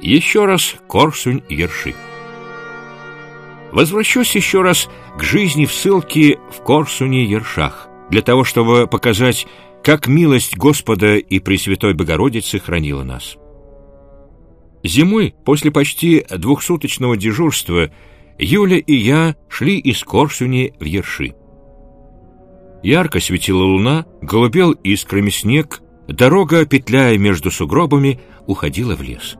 Еще раз Корсунь-Ерши. Возвращусь еще раз к жизни в ссылке в Корсуне-Ершах, для того, чтобы показать, как милость Господа и Пресвятой Богородицы хранила нас. Зимой, после почти двухсуточного дежурства, Юля и я шли из Корсуни в Ерши. Ярко светила луна, голубел искрами снег, дорога, петляя между сугробами, уходила в лес.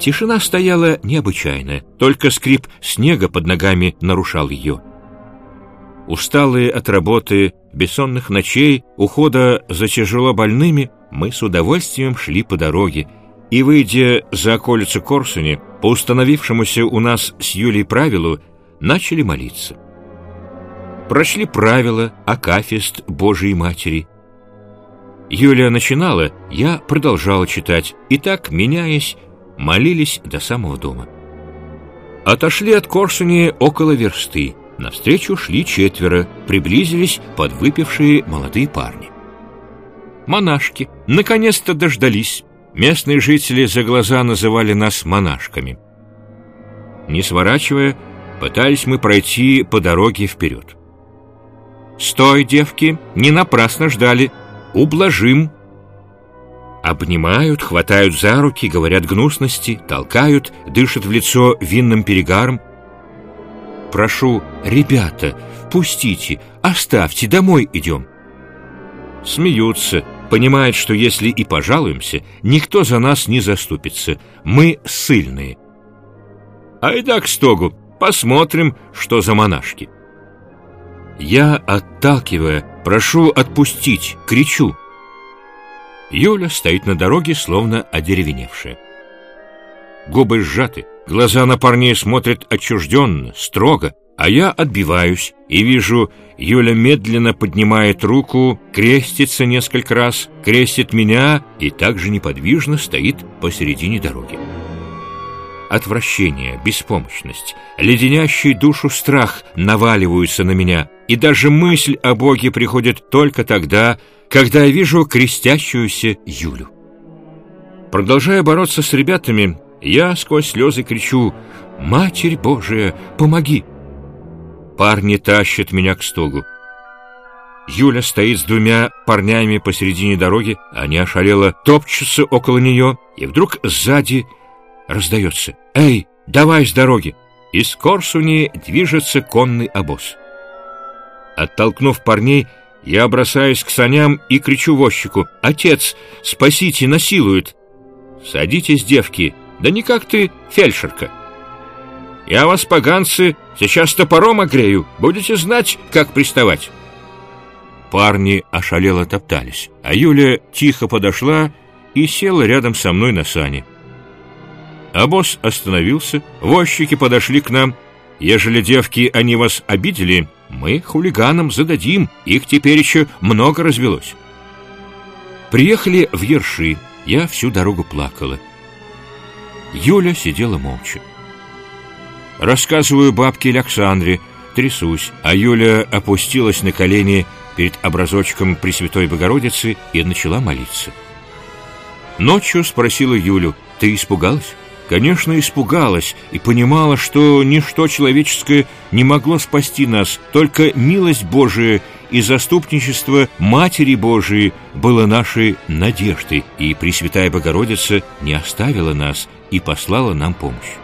Тишина стояла необычайная, только скрип снега под ногами нарушал ее. Усталые от работы, бессонных ночей, ухода за тяжело больными, мы с удовольствием шли по дороге, и, выйдя за околицу Корсуни, по установившемуся у нас с Юлей правилу, начали молиться. Прошли правила, акафист Божией Матери. Юлия начинала, я продолжала читать, и так, меняясь, молились до самого дома. Отошли от Корсуни около версты. Навстречу шли четверо, приблизились подвыпившие молодые парни. Монашки наконец-то дождались. Местные жители за глаза называли нас монашками. Не сворачивая, пытались мы пройти по дороге вперед. «Стой, девки, не напрасно ждали. Ублажим!» Обнимают, хватают за руки, говорят гнусности, толкают, дышат в лицо винным перегаром. «Прошу, ребята, пустите, оставьте, домой идем». Смеются, понимают, что если и пожалуемся, никто за нас не заступится, мы сильные. Айда к стогу, посмотрим, что за монашки. Я, отталкивая, прошу отпустить, кричу — Юля стоит на дороге, словно одеревеневшая. Губы сжаты, глаза на парней смотрят отчужденно, строго, а я отбиваюсь и вижу, Юля медленно поднимает руку, крестится несколько раз, крестит меня и также неподвижно стоит посередине дороги. Отвращение, беспомощность, леденящий душу страх наваливаются на меня, и даже мысль о Боге приходит только тогда, когда я вижу крестящуюся Юлю. Продолжая бороться с ребятами, я сквозь слезы кричу «Матерь Божия, помоги!» Парни тащат меня к стогу. Юля стоит с двумя парнями посередине дороги, они ошалело топчутся около нее, и вдруг сзади раздается «Эй, давай с дороги!» Из Корсуни движется конный обоз. Оттолкнув парней, я бросаюсь к саням и кричу возчику. «Отец, спасите, насилуют!» «Садитесь, девки, да не как ты, фельдшерка!» «Я вас, поганцы, сейчас топором огрею, будете знать, как приставать!» Парни ошалело топтались, а Юля тихо подошла и села рядом со мной на сане. А босс остановился, возчики подошли к нам. «Ежели девки они вас обидели, мы хулиганам зададим, их теперь еще много развелось. Приехали в Ерши, я всю дорогу плакала. Юля сидела молча. Рассказываю бабке Александре, трясусь, а Юля опустилась на колени перед образочком Пресвятой Богородицы и начала молиться. Ночью спросила Юлю, ты испугалась? Конечно, испугалась и понимала, что ничто человеческое не могло спасти нас, только милость Божия и заступничество Матери Божией было нашей надеждой, и Пресвятая Богородица не оставила нас и послала нам помощь.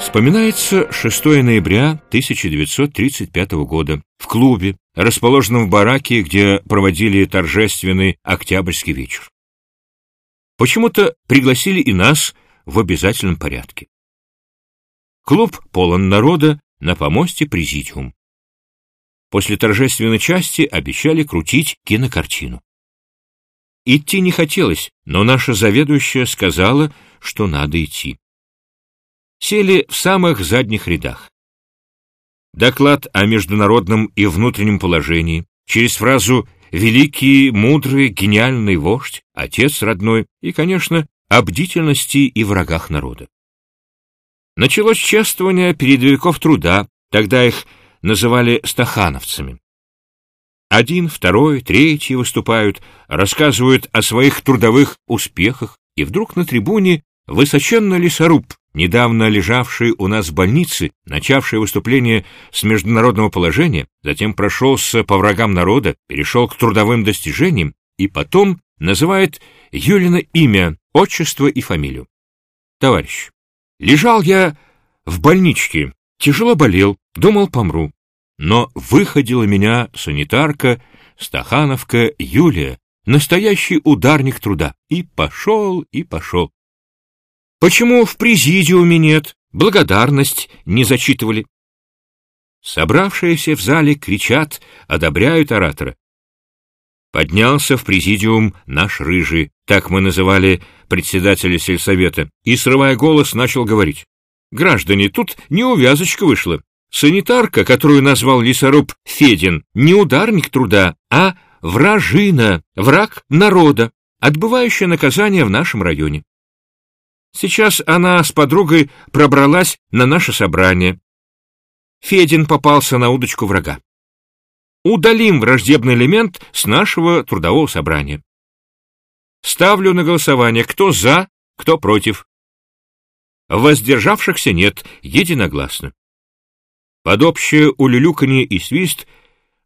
Вспоминается 6 ноября 1935 года в клубе, расположенном в бараке, где проводили торжественный октябрьский вечер. Почему-то пригласили и нас – в обязательном порядке. Клуб полон народа, на помосте президиум. После торжественной части обещали крутить кинокартину. Идти не хотелось, но наша заведующая сказала, что надо идти. Сели в самых задних рядах. Доклад о международном и внутреннем положении, через фразу «великий, мудрый, гениальный вождь», «отец родной» и, конечно, о бдительности и врагах народа. Началось чествование передовиков труда, тогда их называли стахановцами. Один, второй, третий выступают, рассказывают о своих трудовых успехах, и вдруг на трибуне Высоченный лесоруб, недавно лежавший у нас в больнице, начавший выступление с международного положения, затем прошелся по врагам народа, перешел к трудовым достижениям и потом называет Юлина имя, отчество и фамилию. Товарищ, лежал я в больничке, тяжело болел, думал, помру. Но выходила меня санитарка, стахановка Юлия, настоящий ударник труда, и пошел, и пошел. Почему в президиуме нет, благодарность не зачитывали? Собравшиеся в зале кричат, одобряют оратора. Поднялся в президиум наш рыжий, так мы называли председателя сельсовета, и, срывая голос, начал говорить. «Граждане, тут неувязочка вышла. Санитарка, которую назвал лесоруб Федин, не ударник труда, а вражина, враг народа, отбывающая наказание в нашем районе. Сейчас она с подругой пробралась на наше собрание. Федин попался на удочку врага. Удалим враждебный элемент с нашего трудового собрания. Ставлю на голосование, кто за, кто против. Воздержавшихся нет, единогласно. Под общее улюлюканье и свист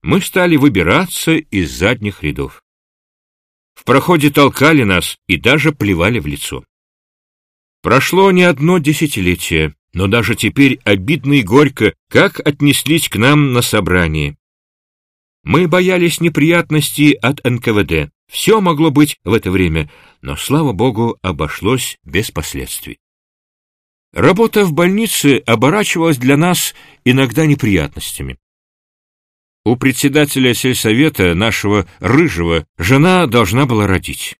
мы стали выбираться из задних рядов. В проходе толкали нас и даже плевали в лицо. Прошло не одно десятилетие, но даже теперь обидно и горько, как отнеслись к нам на собрании. Мы боялись неприятностей от НКВД. Все могло быть в это время, но, слава богу, обошлось без последствий. Работа в больнице оборачивалась для нас иногда неприятностями. У председателя сельсовета, нашего Рыжего, жена должна была родить.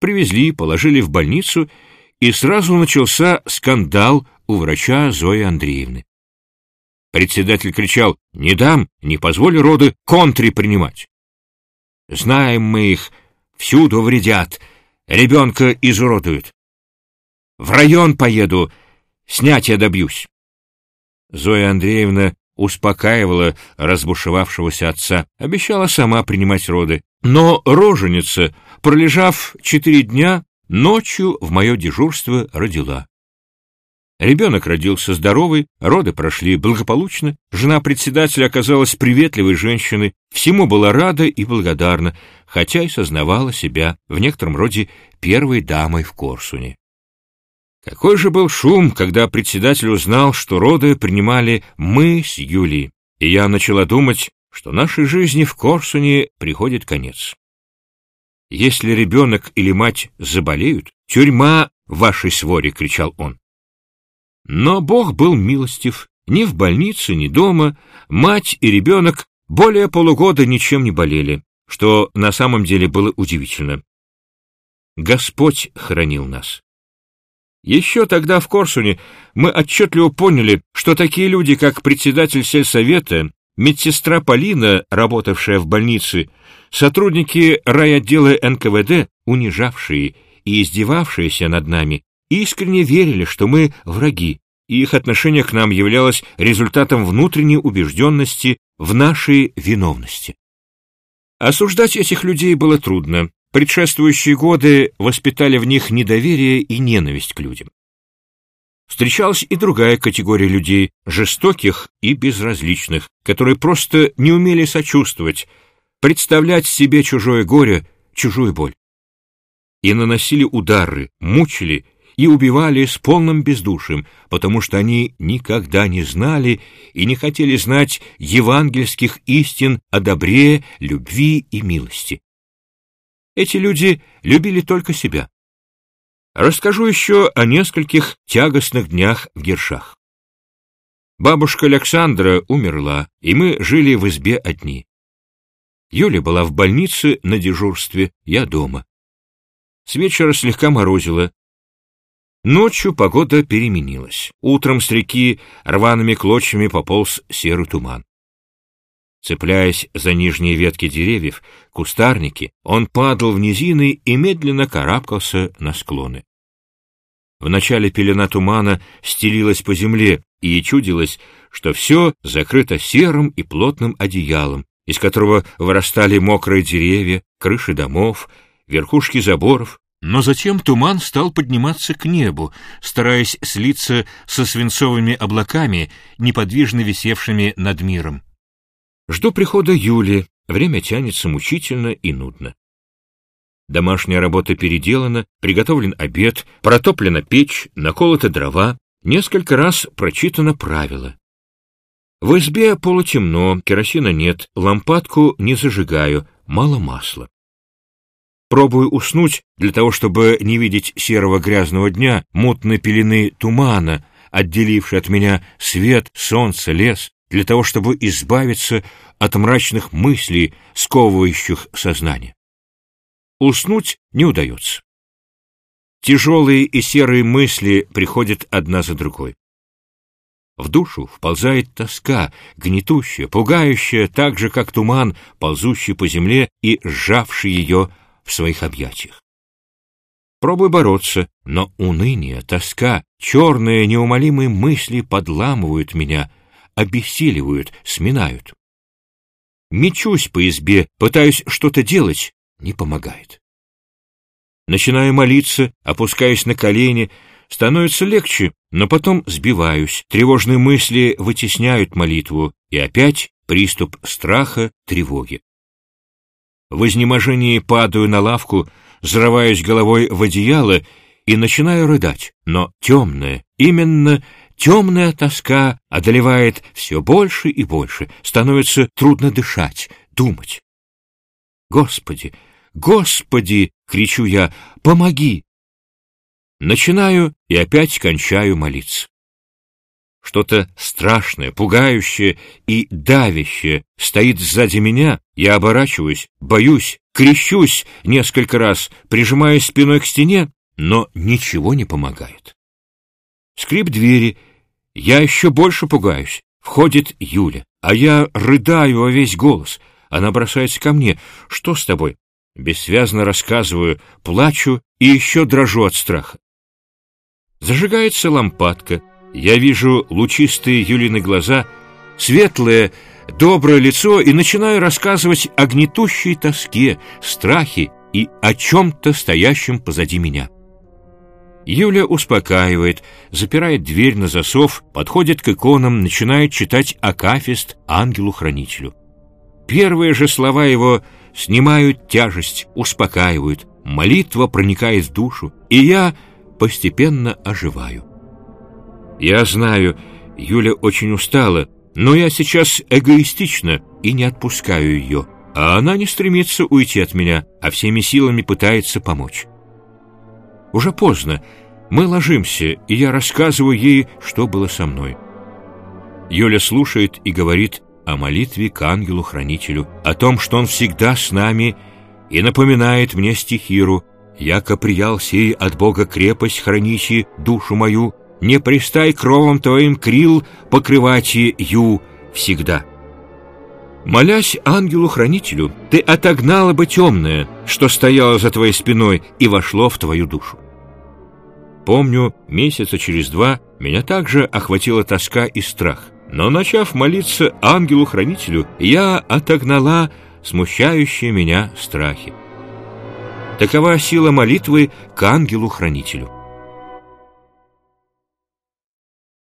Привезли, положили в больницу и сразу начался скандал у врача Зои Андреевны. Председатель кричал «Не дам, не позволю роды контри принимать». Знаем мы их, всюду вредят, ребенка изуродуют. В район поеду, снятия добьюсь. Зоя Андреевна успокаивала разбушевавшегося отца, обещала сама принимать роды. Но роженица, пролежав четыре дня, Ночью в мое дежурство родила. Ребенок родился здоровый, роды прошли благополучно, жена председателя оказалась приветливой женщиной, всему была рада и благодарна, хотя и сознавала себя в некотором роде первой дамой в Корсуне. Какой же был шум, когда председатель узнал, что роды принимали мы с Юлией, и я начала думать, что нашей жизни в Корсуне приходит конец. Если ребенок или мать заболеют, тюрьма вашей своре, — кричал он. Но Бог был милостив. Ни в больнице, ни дома мать и ребенок более полугода ничем не болели, что на самом деле было удивительно. Господь хранил нас. Еще тогда в Корсуне мы отчетливо поняли, что такие люди, как председатель сельсовета, медсестра Полина, работавшая в больнице, Сотрудники райотдела НКВД, унижавшие и издевавшиеся над нами, искренне верили, что мы враги, и их отношение к нам являлось результатом внутренней убежденности в нашей виновности. Осуждать этих людей было трудно. Предшествующие годы воспитали в них недоверие и ненависть к людям. Встречалась и другая категория людей, жестоких и безразличных, которые просто не умели сочувствовать, представлять себе чужое горе, чужую боль. И наносили удары, мучили и убивали с полным бездушием, потому что они никогда не знали и не хотели знать евангельских истин о добре, любви и милости. Эти люди любили только себя. Расскажу еще о нескольких тягостных днях в Гершах. Бабушка Александра умерла, и мы жили в избе одни. Юля была в больнице на дежурстве, я дома. С вечера слегка морозило. Ночью погода переменилась. Утром с реки рваными клочьями пополз серый туман. Цепляясь за нижние ветки деревьев, кустарники, он падал в низины и медленно карабкался на склоны. Вначале пелена тумана стелилась по земле, и чудилось, что все закрыто серым и плотным одеялом, из которого вырастали мокрые деревья, крыши домов, верхушки заборов, Но затем туман стал подниматься к небу, стараясь слиться со свинцовыми облаками, неподвижно висевшими над миром. Жду прихода Юли, время тянется мучительно и нудно. Домашняя работа переделана, приготовлен обед, протоплена печь, наколоты дрова, несколько раз прочитано правило. В избе полутемно, керосина нет, лампадку не зажигаю, мало масла. Пробую уснуть для того, чтобы не видеть серого грязного дня, мутной пелены тумана, отделившей от меня свет, солнце, лес, для того, чтобы избавиться от мрачных мыслей, сковывающих сознание. Уснуть не удается. Тяжелые и серые мысли приходят одна за другой. В душу вползает тоска, гнетущая, пугающая, так же, как туман, ползущий по земле и сжавший ее в своих объятиях. Пробую бороться, но уныние, тоска, черные неумолимые мысли подламывают меня, обессиливают, сминают. Мечусь по избе, пытаюсь что-то делать, не помогает. Начинаю молиться, опускаясь на колени, становится легче, но потом сбиваюсь, тревожные мысли вытесняют молитву, и опять приступ страха, тревоги. В изнеможении падаю на лавку, взрываюсь головой в одеяло и начинаю рыдать, но темная, именно темная тоска одолевает все больше и больше, становится трудно дышать, думать. Господи, Господи, кричу я, помоги! Начинаю и опять кончаю молиться. Что-то страшное, пугающее и давящее стоит сзади меня, я оборачиваюсь, боюсь, крещусь несколько раз, прижимаясь спиной к стене, но ничего не помогает. Скрип двери, я еще больше пугаюсь. Входит Юля, а я рыдаю во весь голос. Она бросается ко мне. «Что с тобой?» Бессвязно рассказываю, плачу и еще дрожу от страха. Зажигается лампадка, я вижу лучистые Юлины глаза, светлое, доброе лицо и начинаю рассказывать о гнетущей тоске, страхе и о чем-то стоящем позади меня. Юля успокаивает, запирает дверь на засов, подходит к иконам, начинает читать Акафист ангелу-хранителю. Первые же слова его снимают тяжесть, успокаивают, молитва проникает в душу, и я постепенно оживаю. Я знаю, Юля очень устала, но я сейчас эгоистична и не отпускаю ее, а она не стремится уйти от меня, а всеми силами пытается помочь. Уже поздно, мы ложимся, и я рассказываю ей, что было со мной. Юля слушает и говорит о молитве к ангелу-хранителю, о том, что он всегда с нами и напоминает мне стихиру «Яко приял сей от Бога крепость храничи душу мою, не пристай кровом твоим крил покрывати ю всегда. Молясь ангелу-хранителю, ты отогнала бы темное, что стояло за твоей спиной и вошло в твою душу. Помню, месяца через два меня также охватила тоска и страх, но, начав молиться ангелу-хранителю, я отогнала смущающие меня страхи. Такова сила молитвы к ангелу-хранителю.